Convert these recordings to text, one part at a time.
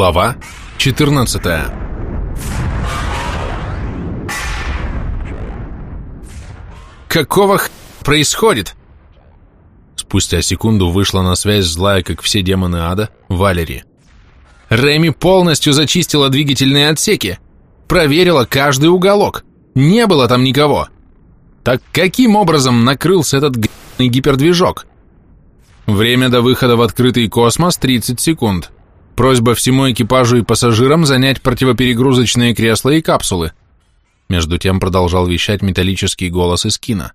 Глава 14 «Какого х... происходит?» Спустя секунду вышла на связь злая, как все демоны ада, Валери. «Рэми полностью зачистила двигательные отсеки, проверила каждый уголок, не было там никого. Так каким образом накрылся этот г***ный гипердвижок?» Время до выхода в открытый космос 30 секунд. Просьба всему экипажу и пассажирам занять противоперегрузочные кресла и капсулы. Между тем продолжал вещать металлический голос из кино.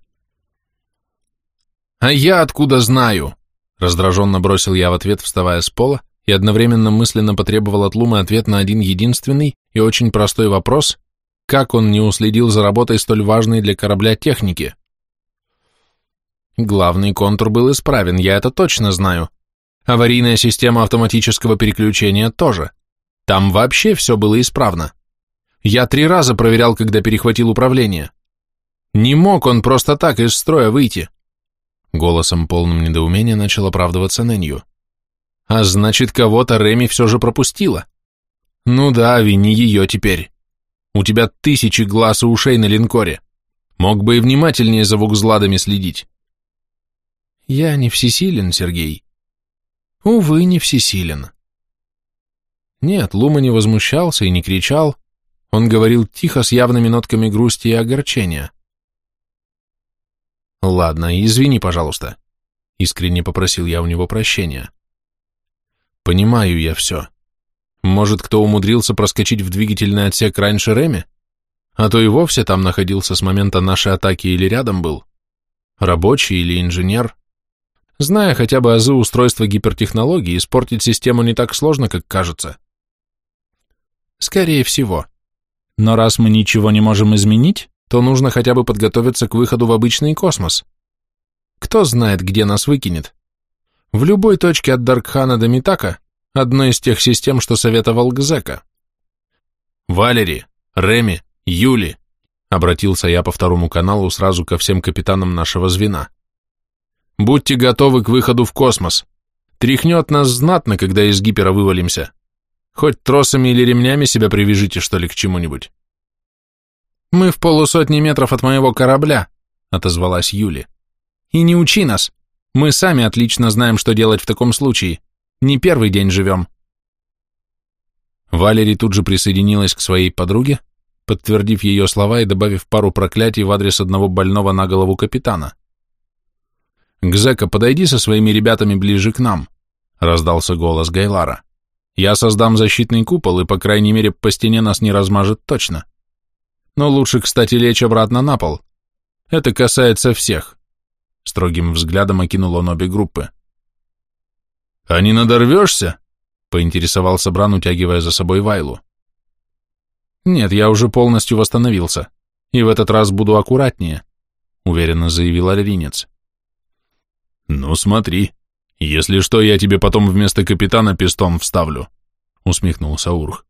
«А я откуда знаю?» Раздраженно бросил я в ответ, вставая с пола, и одновременно мысленно потребовал от Лумы ответ на один единственный и очень простой вопрос, как он не уследил за работой столь важной для корабля техники. Главный контур был исправен, я это точно знаю. Аварийная система автоматического переключения тоже. Там вообще все было исправно. Я три раза проверял, когда перехватил управление. Не мог он просто так из строя выйти. Голосом полным недоумения начал оправдываться Нэнью. А значит, кого-то Реми все же пропустила. Ну да, вини ее теперь. У тебя тысячи глаз и ушей на линкоре. Мог бы и внимательнее за вукзладами следить. Я не всесилен, Сергей. Увы, не всесилен. Нет, Лума не возмущался и не кричал. Он говорил тихо, с явными нотками грусти и огорчения. Ладно, извини, пожалуйста. Искренне попросил я у него прощения. Понимаю я все. Может, кто умудрился проскочить в двигательный отсек раньше Реми? А то и вовсе там находился с момента нашей атаки или рядом был. Рабочий или инженер. Зная хотя бы азы устройства гипертехнологий, испортить систему не так сложно, как кажется. Скорее всего. Но раз мы ничего не можем изменить, то нужно хотя бы подготовиться к выходу в обычный космос. Кто знает, где нас выкинет. В любой точке от Даркхана до Митака одной из тех систем, что советовал Гзека. «Валери, Реми, Юли», — обратился я по второму каналу сразу ко всем капитанам нашего звена. Будьте готовы к выходу в космос. Тряхнет нас знатно, когда из гипера вывалимся. Хоть тросами или ремнями себя привяжите, что ли, к чему-нибудь. Мы в полусотни метров от моего корабля, отозвалась Юли. И не учи нас. Мы сами отлично знаем, что делать в таком случае. Не первый день живем. Валерий тут же присоединилась к своей подруге, подтвердив ее слова и добавив пару проклятий в адрес одного больного на голову капитана. «Гзека, подойди со своими ребятами ближе к нам», — раздался голос Гайлара. «Я создам защитный купол, и, по крайней мере, по стене нас не размажет точно. Но лучше, кстати, лечь обратно на пол. Это касается всех». Строгим взглядом окинул он обе группы. «А не надорвешься?» — поинтересовался Бран, утягивая за собой Вайлу. «Нет, я уже полностью восстановился, и в этот раз буду аккуратнее», — уверенно заявил Аринец. «Ну смотри, если что, я тебе потом вместо капитана пистон вставлю», — усмехнулся Урх.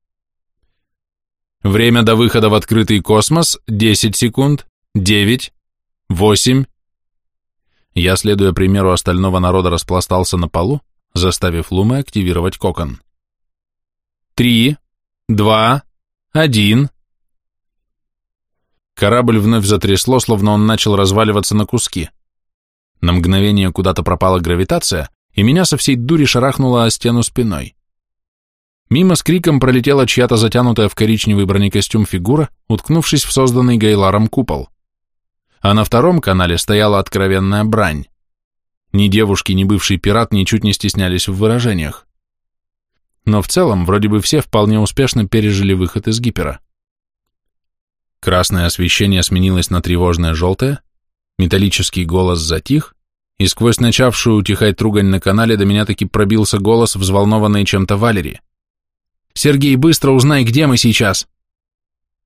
«Время до выхода в открытый космос — 10 секунд, 9, 8...» Я, следуя примеру остального народа, распластался на полу, заставив Лумы активировать кокон. «Три, два, один...» Корабль вновь затрясло, словно он начал разваливаться на куски. На мгновение куда-то пропала гравитация, и меня со всей дури шарахнуло о стену спиной. Мимо с криком пролетела чья-то затянутая в коричневый бронекостюм фигура, уткнувшись в созданный Гайларом купол. А на втором канале стояла откровенная брань. Ни девушки, ни бывший пират ничуть не стеснялись в выражениях. Но в целом, вроде бы все вполне успешно пережили выход из гипера. Красное освещение сменилось на тревожное желтое, Металлический голос затих, и сквозь начавшую утихать ругань на канале до меня таки пробился голос, взволнованный чем-то Валери. «Сергей, быстро узнай, где мы сейчас!»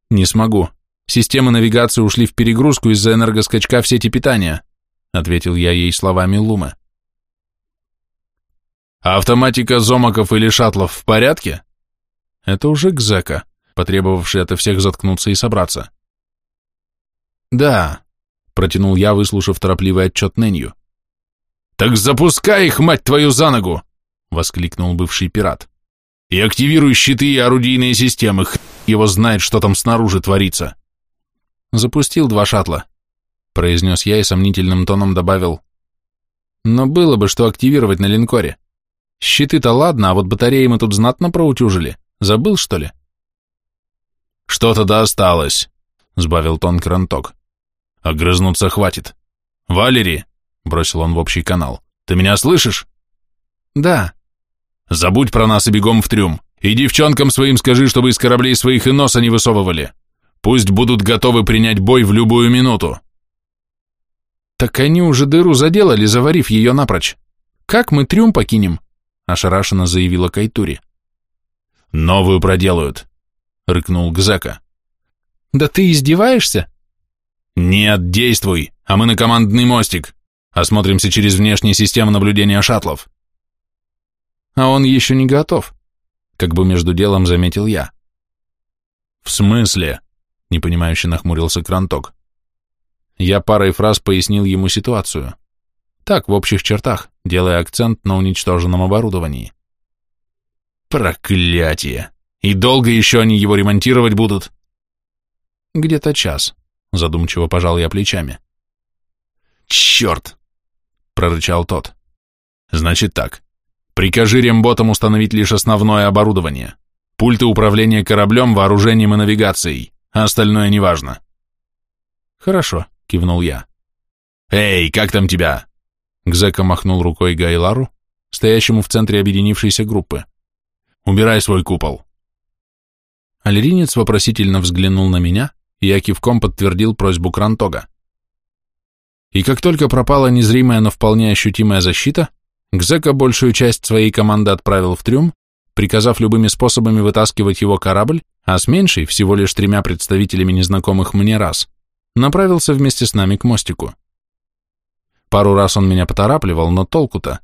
«Не смогу. Системы навигации ушли в перегрузку из-за энергоскачка в сети питания», ответил я ей словами Лумы. «Автоматика зомаков или шаттлов в порядке?» Это уже Гзека, потребовавший от всех заткнуться и собраться. «Да, протянул я, выслушав торопливый отчет Нэнью. «Так запускай их, мать твою, за ногу!» — воскликнул бывший пират. И активируй щиты и орудийные системы, х... его знает, что там снаружи творится. Запустил два шаттла, произнес я и сомнительным тоном добавил. Но было бы что активировать на линкоре. Щиты-то ладно, а вот батареи мы тут знатно проутюжили. Забыл, что ли? Что-то да осталось, сбавил тон Кранток. Огрызнуться хватит. Валери, бросил он в общий канал, ты меня слышишь? Да. Забудь про нас и бегом в трюм. И девчонкам своим скажи, чтобы из кораблей своих и носа не высовывали. Пусть будут готовы принять бой в любую минуту. Так они уже дыру заделали, заварив ее напрочь. Как мы трюм покинем? Ошарашенно заявила Кайтури. Новую проделают, рыкнул Гзека. Да ты издеваешься? Нет, действуй, а мы на командный мостик. Осмотримся через внешние системы наблюдения шаттлов. А он еще не готов, как бы между делом заметил я. В смысле? Непонимающе нахмурился Кранток. Я парой фраз пояснил ему ситуацию. Так, в общих чертах, делая акцент на уничтоженном оборудовании. Проклятие! И долго еще они его ремонтировать будут? Где-то час, задумчиво пожал я плечами. Черт! Прорычал тот. Значит так, прикажи ремботам установить лишь основное оборудование. Пульты управления кораблем, вооружением и навигацией, остальное неважно. Хорошо, кивнул я. Эй, как там тебя? Гзека махнул рукой Гайлару, стоящему в центре объединившейся группы. Убирай свой купол. Алиринец вопросительно взглянул на меня, и я кивком подтвердил просьбу Крантога. И как только пропала незримая, но вполне ощутимая защита, Гзека большую часть своей команды отправил в трюм, приказав любыми способами вытаскивать его корабль, а с меньшей, всего лишь тремя представителями незнакомых мне раз, направился вместе с нами к мостику. Пару раз он меня поторапливал, но толку-то.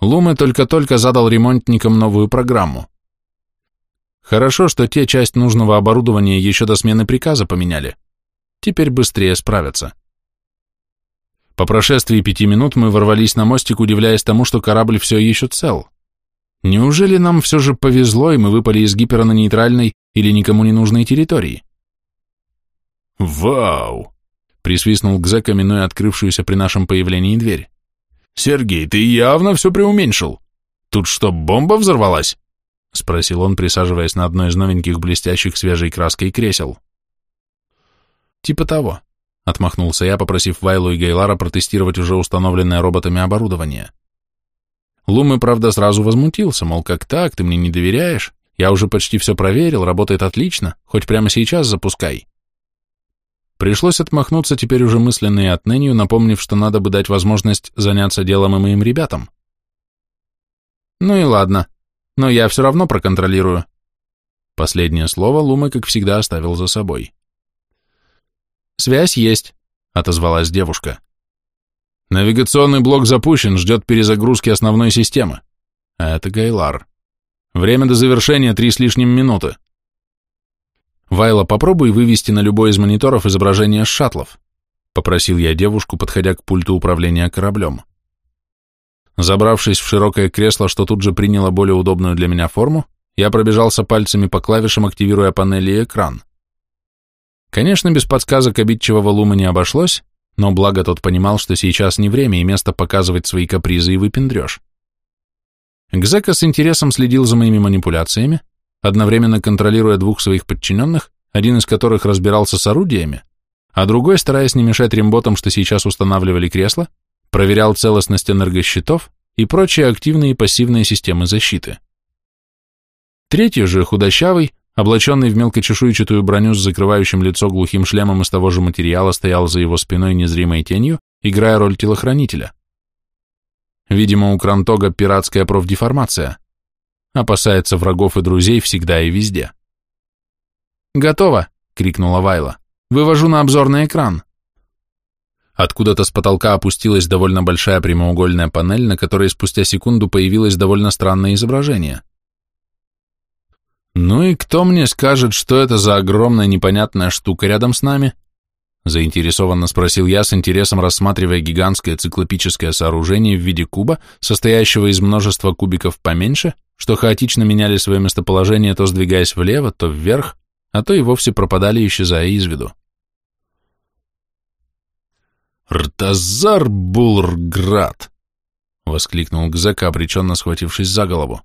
Лумы только-только задал ремонтникам новую программу. Хорошо, что те часть нужного оборудования еще до смены приказа поменяли. Теперь быстрее справятся. По прошествии пяти минут мы ворвались на мостик, удивляясь тому, что корабль все еще цел. Неужели нам все же повезло, и мы выпали из гипера на нейтральной или никому не нужной территории? «Вау!» — присвистнул Гзека, минуя открывшуюся при нашем появлении дверь. «Сергей, ты явно все преуменьшил. Тут что, бомба взорвалась?» — спросил он, присаживаясь на одно из новеньких блестящих свежей краской кресел. «Типа того», — отмахнулся я, попросив Вайлу и Гейлара протестировать уже установленное роботами оборудование. Лумы, правда, сразу возмутился, мол, как так, ты мне не доверяешь? Я уже почти все проверил, работает отлично, хоть прямо сейчас запускай. Пришлось отмахнуться теперь уже мысленно и отнынью, напомнив, что надо бы дать возможность заняться делом и моим ребятам. Ну и ладно, но я все равно проконтролирую. Последнее слово Лума, как всегда, оставил за собой. «Связь есть», — отозвалась девушка. «Навигационный блок запущен, ждет перезагрузки основной системы». А это Гайлар. «Время до завершения три с лишним минуты». «Вайла, попробуй вывести на любой из мониторов изображение шаттлов», — попросил я девушку, подходя к пульту управления кораблем. Забравшись в широкое кресло, что тут же приняло более удобную для меня форму, я пробежался пальцами по клавишам, активируя панели и экран. Конечно, без подсказок обидчивого Лума не обошлось, но благо тот понимал, что сейчас не время и место показывать свои капризы и выпендрешь. Гзека с интересом следил за моими манипуляциями, одновременно контролируя двух своих подчиненных, один из которых разбирался с орудиями, а другой, стараясь не мешать ремботам, что сейчас устанавливали кресло, проверял целостность энергощитов и прочие активные и пассивные системы защиты. Третий же, худощавый, облаченный в мелкочешуйчатую броню с закрывающим лицо глухим шлемом из того же материала, стоял за его спиной незримой тенью, играя роль телохранителя. Видимо, у Крантога пиратская профдеформация – опасается врагов и друзей всегда и везде. «Готово!» — крикнула Вайла. «Вывожу на обзорный экран». Откуда-то с потолка опустилась довольно большая прямоугольная панель, на которой спустя секунду появилось довольно странное изображение. «Ну и кто мне скажет, что это за огромная непонятная штука рядом с нами?» Заинтересованно спросил я, с интересом рассматривая гигантское циклопическое сооружение в виде куба, состоящего из множества кубиков поменьше, что хаотично меняли свое местоположение, то сдвигаясь влево, то вверх, а то и вовсе пропадали, исчезая из виду. «Ртазар Булрград!» — воскликнул Гзека, обреченно схватившись за голову.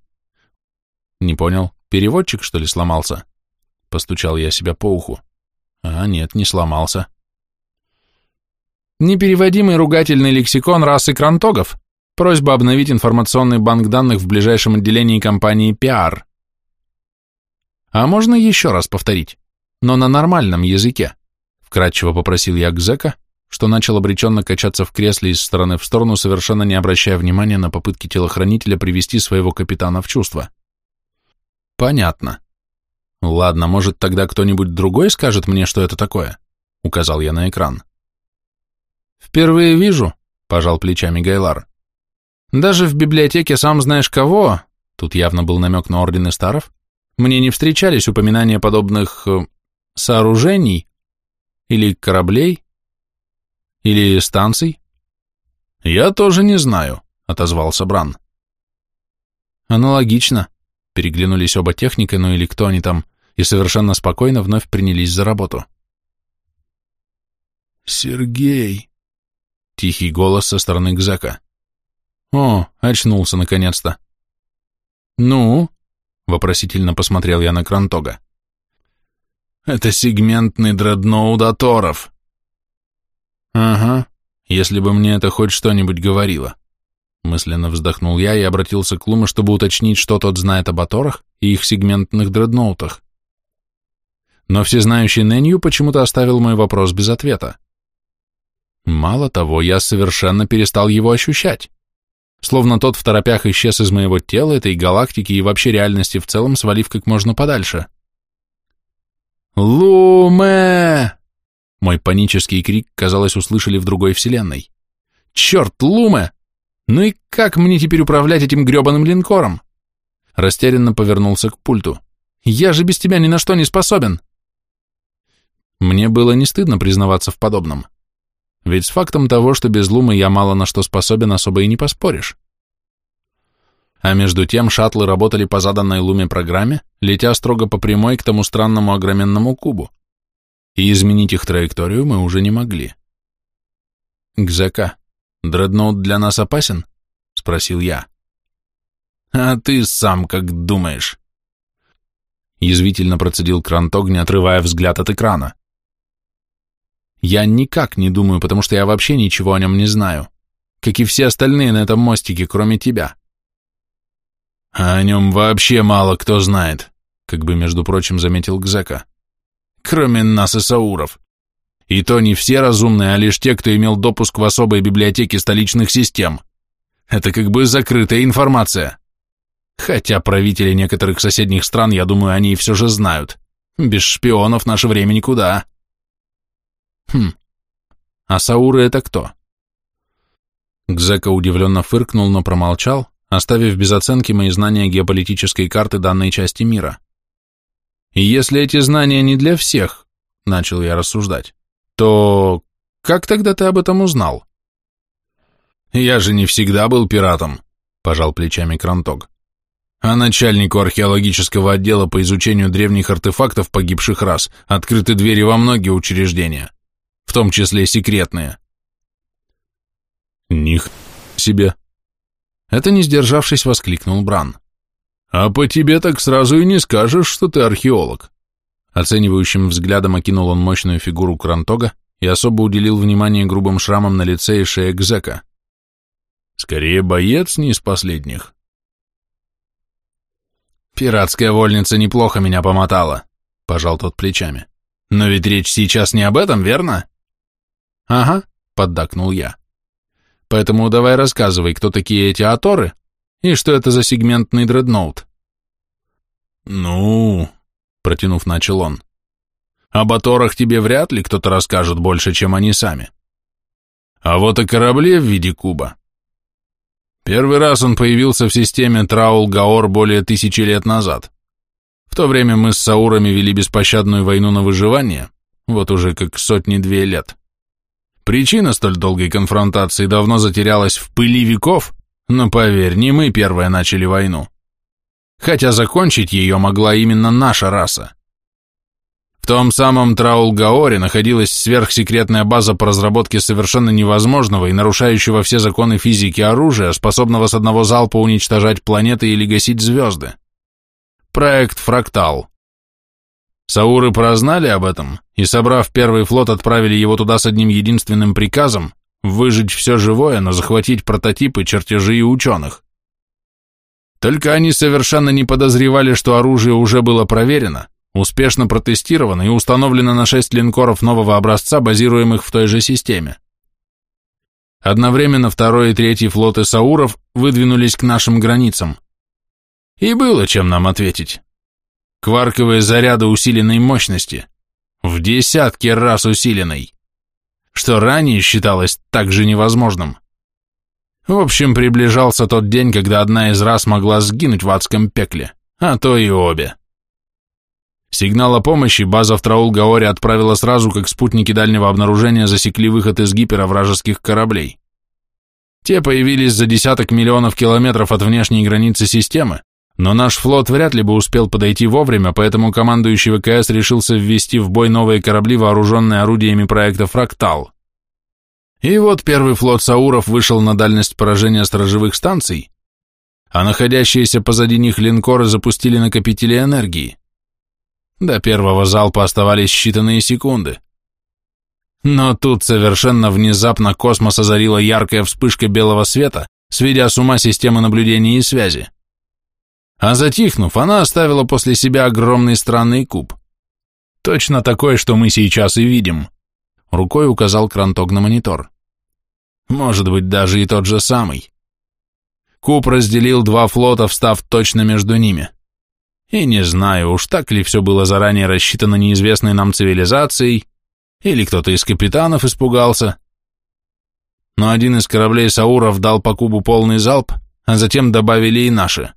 «Не понял, переводчик, что ли, сломался?» Постучал я себя по уху. «А, нет, не сломался». Непереводимый ругательный лексикон расы крантогов. Просьба обновить информационный банк данных в ближайшем отделении компании PR. А можно еще раз повторить, но на нормальном языке? Вкратчиво попросил я Гзека, что начал обреченно качаться в кресле из стороны в сторону, совершенно не обращая внимания на попытки телохранителя привести своего капитана в чувство. Понятно. Ладно, может тогда кто-нибудь другой скажет мне, что это такое? Указал я на экран. Впервые вижу, пожал плечами Гайлар. Даже в библиотеке сам знаешь кого, тут явно был намек на ордены старов, мне не встречались упоминания подобных э, сооружений или кораблей или станций. Я тоже не знаю, отозвался Бран. Аналогично, переглянулись оба техника, ну или кто они там, и совершенно спокойно вновь принялись за работу. Сергей, тихий голос со стороны Гзека. «О, очнулся наконец-то». «Ну?» — вопросительно посмотрел я на Крантога. «Это сегментный дредноут Аторов». «Ага, если бы мне это хоть что-нибудь говорило». Мысленно вздохнул я и обратился к Луме, чтобы уточнить, что тот знает об Аторах и их сегментных дредноутах. Но всезнающий Нэнью почему-то оставил мой вопрос без ответа. Мало того, я совершенно перестал его ощущать словно тот в торопях исчез из моего тела, этой галактики и вообще реальности в целом, свалив как можно подальше. «Луме!» Мой панический крик, казалось, услышали в другой вселенной. «Черт, Луме! Ну и как мне теперь управлять этим гребаным линкором?» Растерянно повернулся к пульту. «Я же без тебя ни на что не способен!» Мне было не стыдно признаваться в подобном. Ведь с фактом того, что без Лумы я мало на что способен, особо и не поспоришь. А между тем шаттлы работали по заданной Луме программе, летя строго по прямой к тому странному огроменному кубу. И изменить их траекторию мы уже не могли. «Гзека, дредноут для нас опасен?» — спросил я. «А ты сам как думаешь?» Язвительно процедил Крантог, не отрывая взгляд от экрана. Я никак не думаю, потому что я вообще ничего о нем не знаю, как и все остальные на этом мостике, кроме тебя. А о нем вообще мало кто знает, как бы, между прочим, заметил Гзека. Кроме нас и Сауров. И то не все разумные, а лишь те, кто имел допуск в особые библиотеки столичных систем. Это как бы закрытая информация. Хотя правители некоторых соседних стран, я думаю, они и все же знают. Без шпионов наше время никуда. Хм, а Сауры это кто? Гзека удивленно фыркнул, но промолчал, оставив без оценки мои знания геополитической карты данной части мира. И если эти знания не для всех, начал я рассуждать, то как тогда ты об этом узнал? Я же не всегда был пиратом, пожал плечами Кранток. А начальнику археологического отдела по изучению древних артефактов погибших рас открыты двери во многие учреждения в том числе секретные. Них себе. Это не сдержавшись, воскликнул Бран. А по тебе так сразу и не скажешь, что ты археолог. Оценивающим взглядом окинул он мощную фигуру Крантога и особо уделил внимание грубым шрамам на лице и шее Гзека. Скорее боец не из последних. Пиратская вольница неплохо меня помотала, пожал тот плечами. Но ведь речь сейчас не об этом, верно? «Ага», — поддакнул я. «Поэтому давай рассказывай, кто такие эти аторы и что это за сегментный дредноут». «Ну...» — протянув, начал он. «Об аторах тебе вряд ли кто-то расскажет больше, чем они сами. А вот о корабле в виде куба. Первый раз он появился в системе Траул-Гаор более тысячи лет назад. В то время мы с Саурами вели беспощадную войну на выживание, вот уже как сотни-две лет. Причина столь долгой конфронтации давно затерялась в пыли веков, но поверь, не мы первые начали войну. Хотя закончить ее могла именно наша раса. В том самом Траул-Гаоре находилась сверхсекретная база по разработке совершенно невозможного и нарушающего все законы физики оружия, способного с одного залпа уничтожать планеты или гасить звезды. Проект «Фрактал». Сауры прознали об этом и, собрав первый флот, отправили его туда с одним единственным приказом – выжечь все живое, но захватить прототипы, чертежи и ученых. Только они совершенно не подозревали, что оружие уже было проверено, успешно протестировано и установлено на шесть линкоров нового образца, базируемых в той же системе. Одновременно второй и третий флоты Сауров выдвинулись к нашим границам. И было чем нам ответить. Кварковые заряды усиленной мощности, в десятки раз усиленной, что ранее считалось также невозможным. В общем, приближался тот день, когда одна из рас могла сгинуть в адском пекле, а то и обе. Сигнал о помощи база в Траул-Гаоре отправила сразу, как спутники дальнего обнаружения засекли выход из гипера вражеских кораблей. Те появились за десяток миллионов километров от внешней границы системы, но наш флот вряд ли бы успел подойти вовремя, поэтому командующий ВКС решился ввести в бой новые корабли, вооруженные орудиями проекта «Фрактал». И вот первый флот Сауров вышел на дальность поражения сторожевых станций, а находящиеся позади них линкоры запустили накопители энергии. До первого залпа оставались считанные секунды. Но тут совершенно внезапно космос озарила яркая вспышка белого света, сведя с ума системы наблюдения и связи. А затихнув, она оставила после себя огромный странный куб. Точно такой, что мы сейчас и видим. Рукой указал Кранток на монитор. Может быть, даже и тот же самый. Куб разделил два флота, встав точно между ними. И не знаю, уж так ли все было заранее рассчитано неизвестной нам цивилизацией, или кто-то из капитанов испугался. Но один из кораблей Сауров дал по кубу полный залп, а затем добавили и наши.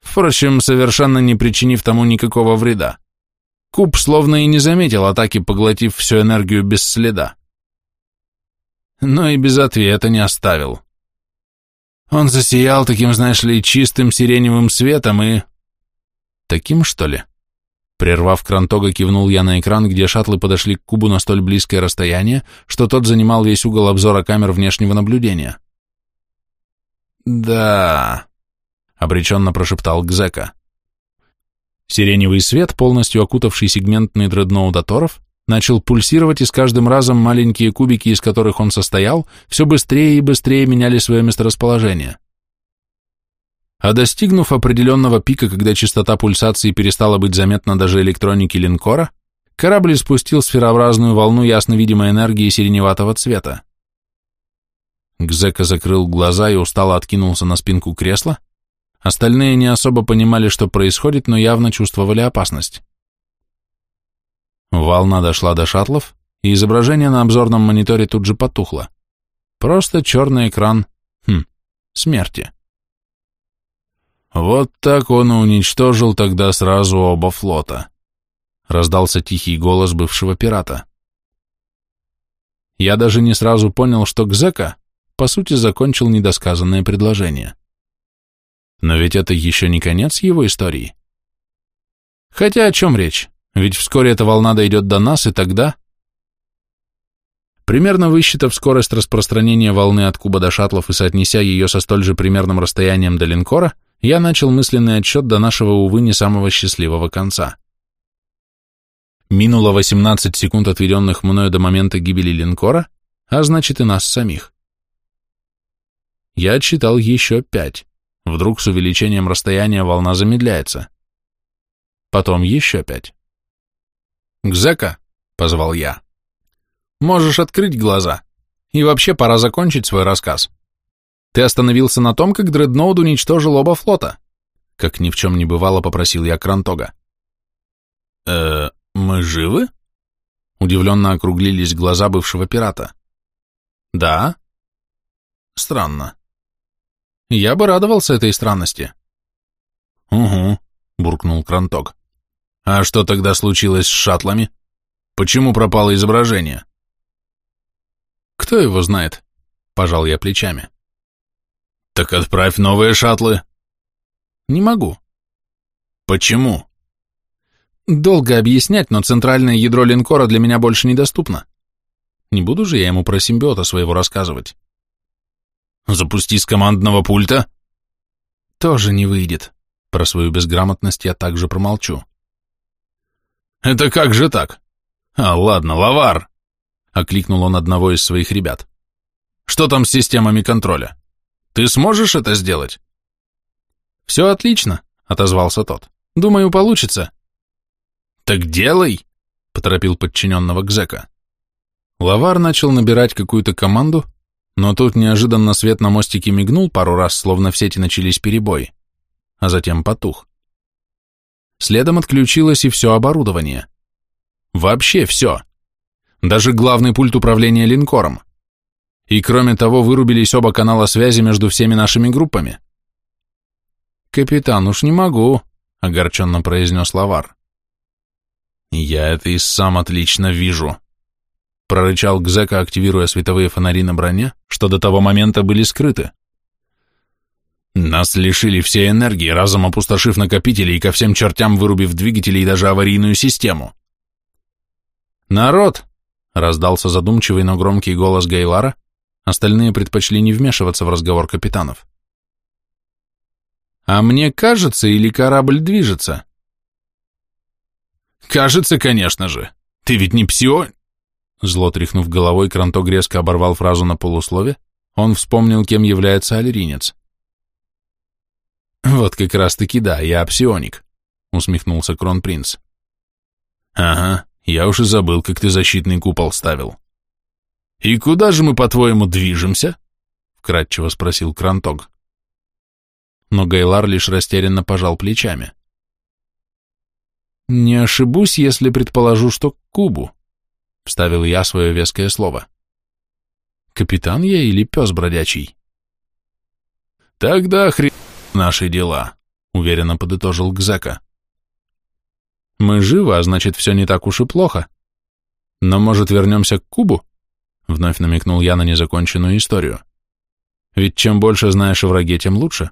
Впрочем, совершенно не причинив тому никакого вреда. Куб словно и не заметил атаки, поглотив всю энергию без следа. Но и без ответа не оставил. Он засиял таким, знаешь ли, чистым сиреневым светом и Таким, что ли? Прервав Крантога, кивнул я на экран, где шаттлы подошли к кубу на столь близкое расстояние, что тот занимал весь угол обзора камер внешнего наблюдения. «Да...» — обреченно прошептал Гзека. Сиреневый свет, полностью окутавший сегментный дредноут Аторов, начал пульсировать, и с каждым разом маленькие кубики, из которых он состоял, все быстрее и быстрее меняли свое месторасположение а достигнув определенного пика, когда частота пульсации перестала быть заметна даже электронике линкора, корабль спустил сферообразную волну ясно видимой энергии сиреневатого цвета. Гзека закрыл глаза и устало откинулся на спинку кресла. Остальные не особо понимали, что происходит, но явно чувствовали опасность. Волна дошла до шаттлов, и изображение на обзорном мониторе тут же потухло. Просто черный экран, хм, смерти. Вот так он и уничтожил тогда сразу оба флота. Раздался тихий голос бывшего пирата. Я даже не сразу понял, что Гзека, по сути, закончил недосказанное предложение. Но ведь это еще не конец его истории. Хотя о чем речь? Ведь вскоре эта волна дойдет до нас, и тогда... Примерно высчитав скорость распространения волны от куба до шаттлов и соотнеся ее со столь же примерным расстоянием до линкора, я начал мысленный отсчет до нашего, увы, не самого счастливого конца. Минуло 18 секунд, отведенных мною до момента гибели линкора, а значит и нас самих. Я отсчитал еще пять. Вдруг с увеличением расстояния волна замедляется. Потом еще пять. «Гзека», — позвал я, — «можешь открыть глаза. И вообще пора закончить свой рассказ». Ты остановился на том, как дредноуд уничтожил оба флота. Как ни в чем не бывало, попросил я Крантога. э мы живы?» Удивленно округлились глаза бывшего пирата. «Да?» «Странно. Я бы радовался этой странности». «Угу», — буркнул Крантог. «А что тогда случилось с шаттлами? Почему пропало изображение? Кто его знает? Пожал я плечами. Так отправь новые шаттлы. Не могу. Почему? Долго объяснять, но центральное ядро линкора для меня больше недоступно. Не буду же я ему про симбиота своего рассказывать. Запусти с командного пульта. Тоже не выйдет. Про свою безграмотность я также промолчу. Это как же так? А, ладно, Лавар. Окликнул он одного из своих ребят. Что там с системами контроля? Ты сможешь это сделать? Все отлично, отозвался тот. Думаю, получится. Так делай, поторопил подчиненного Гзека. Лавар начал набирать какую-то команду, но тут неожиданно свет на мостике мигнул пару раз, словно в сети начались перебои, а затем потух. Следом отключилось и все оборудование. Вообще все. Даже главный пульт управления линкором. И кроме того, вырубились оба канала связи между всеми нашими группами. «Капитан, уж не могу», — огорченно произнес Лавар. «Я это и сам отлично вижу», прорычал Гзека, активируя световые фонари на броне, что до того момента были скрыты. Нас лишили всей энергии, разом опустошив накопители и ко всем чертям вырубив двигатели и даже аварийную систему. «Народ!» — раздался задумчивый, но громкий голос Гейлара, остальные предпочли не вмешиваться в разговор капитанов. «А мне кажется, или корабль движется?» «Кажется, конечно же. Ты ведь не псио...» Зло тряхнув головой, Кранток резко оборвал фразу на полуслове, он вспомнил, кем является аллеринец. «Вот как раз-таки да, я псионик», — усмехнулся Кронпринц. «Ага, я уж и забыл, как ты защитный купол ставил». «И куда же мы, по-твоему, движемся?» — вкратчиво спросил Кранток. Но Гайлар лишь растерянно пожал плечами. «Не ошибусь, если предположу, что к кубу», — вставил я свое веское слово. «Капитан я или пес бродячий?» «Тогда хрен наши дела», — уверенно подытожил Гзека. «Мы живы, а значит, все не так уж и плохо. Но, может, вернемся к Кубу?» — вновь намекнул я на незаконченную историю. «Ведь чем больше знаешь о враге, тем лучше».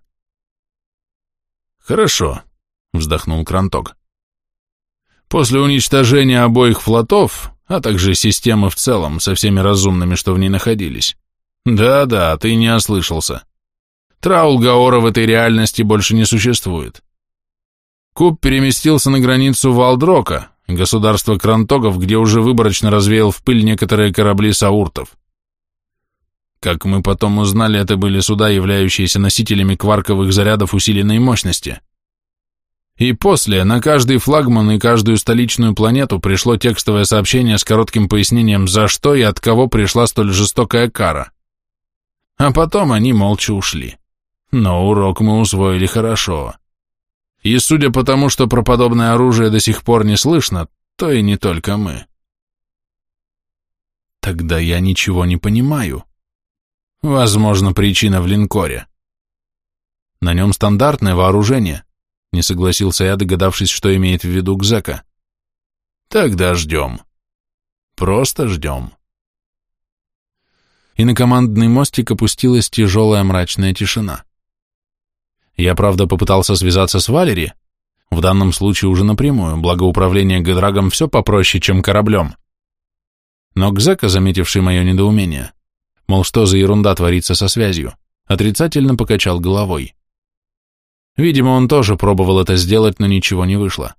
«Хорошо», — вздохнул Кранток. «После уничтожения обоих флотов а также системы в целом со всеми разумными, что в ней находились. Да-да, ты не ослышался. Траулгаора в этой реальности больше не существует. Куб переместился на границу Валдрока, государства Крантогов, где уже выборочно развеял в пыль некоторые корабли сауртов. Как мы потом узнали, это были суда, являющиеся носителями кварковых зарядов усиленной мощности. И после на каждый флагман и каждую столичную планету пришло текстовое сообщение с коротким пояснением, за что и от кого пришла столь жестокая кара. А потом они молча ушли. Но урок мы усвоили хорошо. И судя по тому, что про подобное оружие до сих пор не слышно, то и не только мы. Тогда я ничего не понимаю. Возможно, причина в линкоре. На нем стандартное вооружение, не согласился я, догадавшись, что имеет в виду Гзека. Тогда ждем. Просто ждем. И на командный мостик опустилась тяжелая мрачная тишина. Я, правда, попытался связаться с Валери, в данном случае уже напрямую, благо управление Гедрагом все попроще, чем кораблем. Но Гзека, заметивший мое недоумение, мол, что за ерунда творится со связью, отрицательно покачал головой. Видимо, он тоже пробовал это сделать, но ничего не вышло.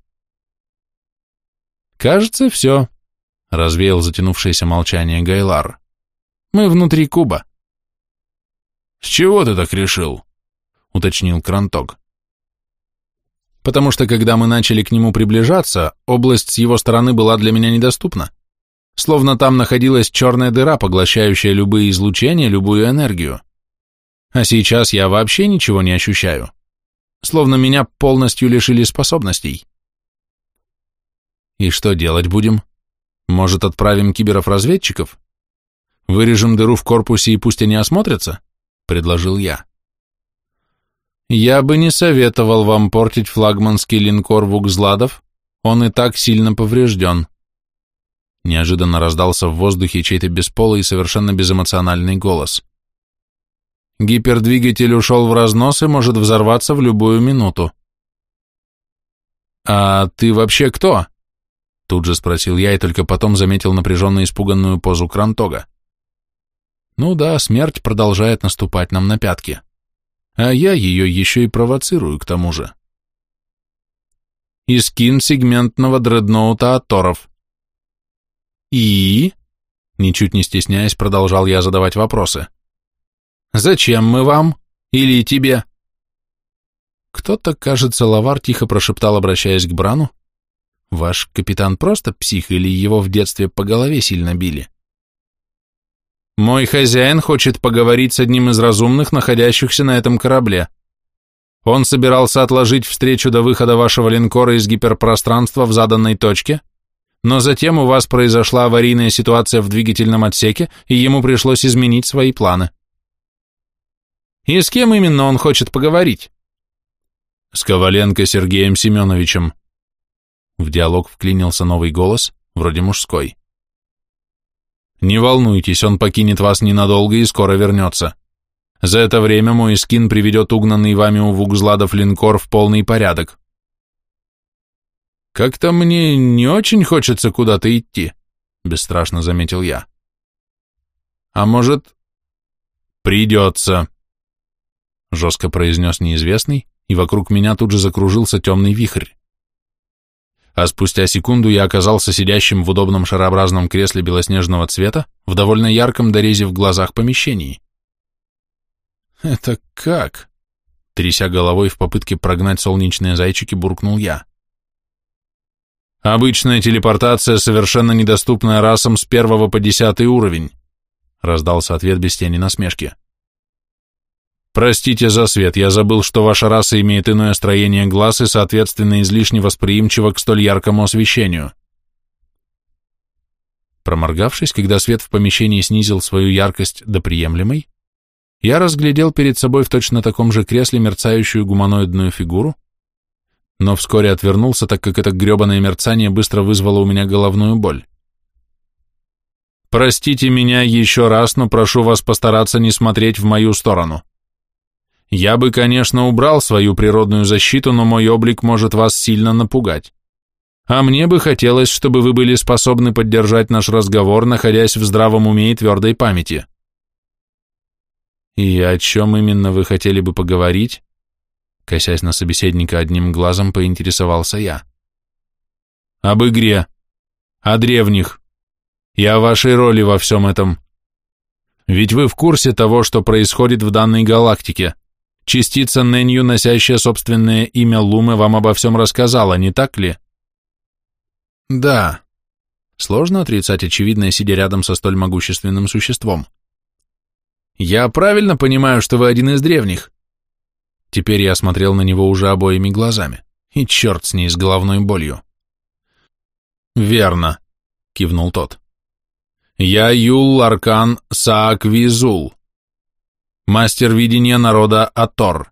«Кажется, все», — развеял затянувшееся молчание Гайлар. «Мы внутри куба». «С чего ты так решил?» — уточнил Кранток. «Потому что, когда мы начали к нему приближаться, область с его стороны была для меня недоступна. Словно там находилась черная дыра, поглощающая любые излучения, любую энергию. А сейчас я вообще ничего не ощущаю словно меня полностью лишили способностей. И что делать будем? Может, отправим киберов-разведчиков? Вырежем дыру в корпусе и пусть они осмотрятся? Предложил я. Я бы не советовал вам портить флагманский линкор Вукзладов, он и так сильно поврежден. Неожиданно раздался в воздухе чей-то бесполый и совершенно безэмоциональный голос. Гипердвигатель ушел в разнос и может взорваться в любую минуту. «А ты вообще кто?» Тут же спросил я и только потом заметил напряженно испуганную позу Крантога. Ну да, смерть продолжает наступать нам на пятки. А я ее еще и провоцирую к тому же. Искин сегментного дредноута Аторов. И? Ничуть не стесняясь, продолжал я задавать вопросы. Зачем мы вам? Или тебе? Кто-то, кажется, Лавар тихо прошептал, обращаясь к Брану. Ваш капитан просто псих или его в детстве по голове сильно били? Мой хозяин хочет поговорить с одним из разумных, находящихся на этом корабле. Он собирался отложить встречу до выхода вашего линкора из гиперпространства в заданной точке, но затем у вас произошла аварийная ситуация в двигательном отсеке, и ему пришлось изменить свои планы. И с кем именно он хочет поговорить? С Коваленко Сергеем Семеновичем. В диалог вклинился новый голос, вроде мужской. Не волнуйтесь, он покинет вас ненадолго и скоро вернется. За это время мой скин приведет угнанный вами у Вугзладов линкор в полный порядок. Как-то мне не очень хочется куда-то идти, бесстрашно заметил я. А может, придется, жестко произнес неизвестный, и вокруг меня тут же закружился темный вихрь. А спустя секунду я оказался сидящим в удобном шарообразном кресле белоснежного цвета в довольно ярком дорезе в глазах помещении. «Это как?» Тряся головой в попытке прогнать солнечные зайчики, буркнул я. «Обычная телепортация, совершенно недоступная расам с первого по десятый уровень», раздался ответ без тени насмешки. Простите за свет, я забыл, что ваша раса имеет иное строение глаз и, соответственно, излишне восприимчива к столь яркому освещению. Проморгавшись, когда свет в помещении снизил свою яркость до приемлемой, я разглядел перед собой в точно таком же кресле мерцающую гуманоидную фигуру, но вскоре отвернулся, так как это гребаное мерцание быстро вызвало у меня головную боль. Простите меня еще раз, но прошу вас постараться не смотреть в мою сторону. Я бы, конечно, убрал свою природную защиту, но мой облик может вас сильно напугать. А мне бы хотелось, чтобы вы были способны поддержать наш разговор, находясь в здравом уме и твердой памяти. И о чем именно вы хотели бы поговорить? Косясь на собеседника одним глазом, поинтересовался я. Об игре, о древних и о вашей роли во всем этом. Ведь вы в курсе того, что происходит в данной галактике. Частица Нэнью, носящая собственное имя Лумы, вам обо всем рассказала, не так ли? Да. Сложно отрицать очевидное, сидя рядом со столь могущественным существом. Я правильно понимаю, что вы один из древних? Теперь я смотрел на него уже обоими глазами. И черт с ней, с головной болью. Верно, кивнул тот. Я Юл Аркан Саак Визул мастер видения народа Атор.